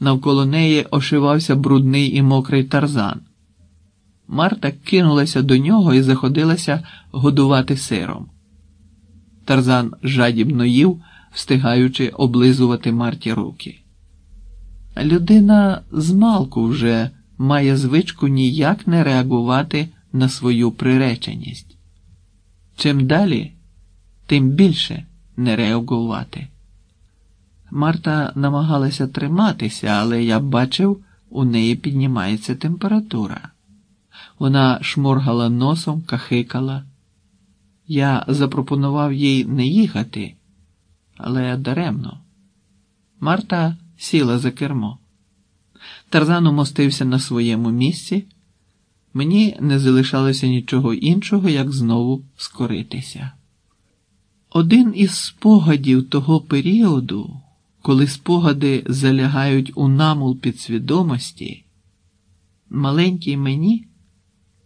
Навколо неї ошивався брудний і мокрий тарзан. Марта кинулася до нього і заходилася годувати сиром. Тарзан жадібно їв, встигаючи облизувати Марті руки. Людина змалку вже має звичку ніяк не реагувати на свою приреченість. Чим далі, тим більше не реагувати. Марта намагалася триматися, але я бачив, у неї піднімається температура. Вона шморгала носом, кахикала. Я запропонував їй не їхати, але даремно. Марта сіла за кермо. Тарзан умостився на своєму місці. Мені не залишалося нічого іншого, як знову скоритися. Один із спогадів того періоду, коли спогади залягають у намул підсвідомості, маленький мені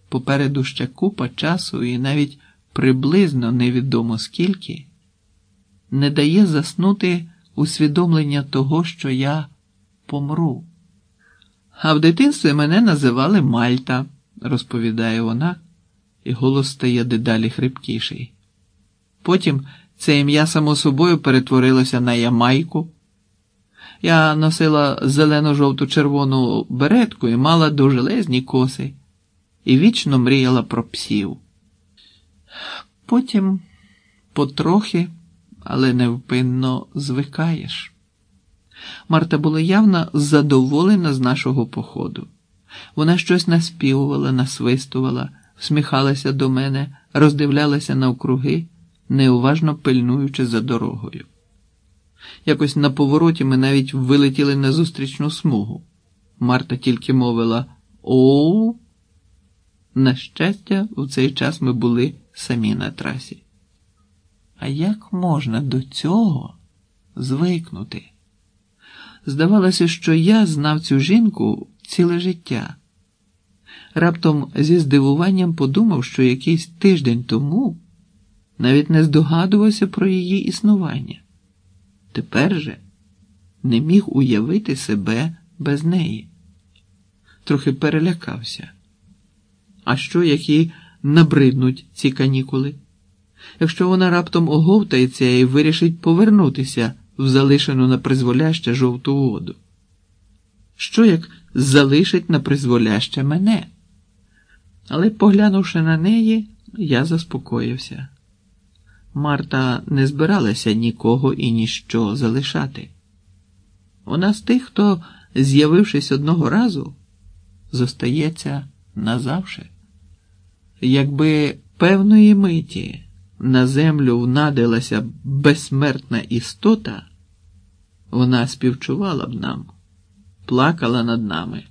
попереду ще купа часу і навіть приблизно невідомо скільки, не дає заснути усвідомлення того, що я помру. А в дитинстві мене називали Мальта, розповідає вона, і голос стає дедалі хрипкіший. Потім це ім'я само собою перетворилося на Ямайку. Я носила зелено-жовту червону беретку і мала довжелезні коси, і вічно мріяла про псів. Потім потрохи, але невпинно звикаєш. Марта була явно задоволена з нашого походу. Вона щось наспівувала, насвистувала, всміхалася до мене, роздивлялася навкруги, неуважно пильнуючи за дорогою. Якось на повороті ми навіть вилетіли на зустрічну смугу. Марта тільки мовила Оу. На щастя, у цей час ми були самі на трасі. А як можна до цього звикнути? Здавалося, що я знав цю жінку ціле життя. Раптом зі здивуванням подумав, що якийсь тиждень тому навіть не здогадувався про її існування. Тепер же не міг уявити себе без неї. Трохи перелякався. А що, які набриднуть ці канікули? Якщо вона раптом оговтається і вирішить повернутися в залишену на призволяще жовту воду? Що як залишить на призволяще мене? Але, поглянувши на неї, я заспокоївся. Марта не збиралася нікого і ніщо залишати. Вона з тих, хто, з'явившись одного разу, зостається назавше. Якби певної миті на землю внадилася безсмертна істота, вона співчувала б нам, плакала над нами,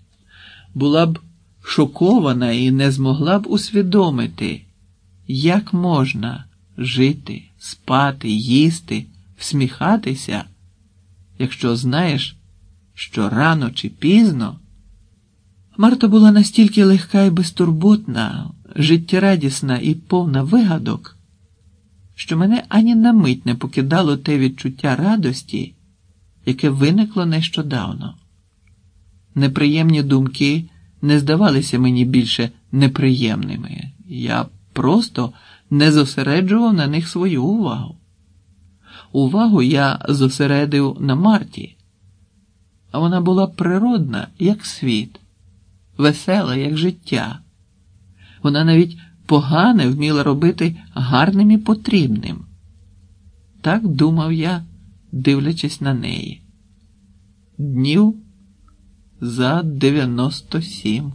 була б шокована і не змогла б усвідомити, як можна жити, спати, їсти, всміхатися, якщо знаєш, що рано чи пізно. Марта була настільки легка і безтурботна, життєрадісна і повна вигадок, що мене ані на мить не покидало те відчуття радості, яке виникло нещодавно. Неприємні думки не здавалися мені більше неприємними. Я просто не зосереджував на них свою увагу. Увагу я зосередив на Марті, а вона була природна, як світ, весела, як життя. Вона навіть погане вміла робити гарним і потрібним. Так думав я, дивлячись на неї. Днів за 97.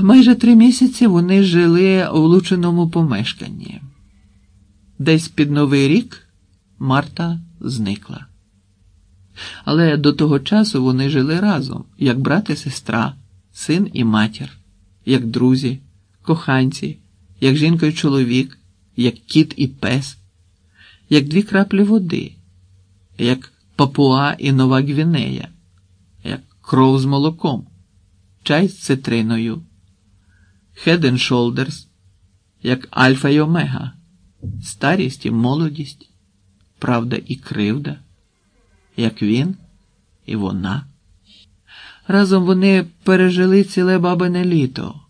Майже три місяці вони жили у влученому помешканні. Десь під Новий рік Марта зникла. Але до того часу вони жили разом, як брат і сестра, син і матір, як друзі, коханці, як жінка і чоловік, як кіт і пес, як дві краплі води, як Папуа і Нова Гвінея, як кров з молоком, чай з цитриною. Head and Shoulders, як Альфа й Омега, старість і молодість, правда і кривда, як він і вона. Разом вони пережили ціле бабине літо.